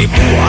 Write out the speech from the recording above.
Baby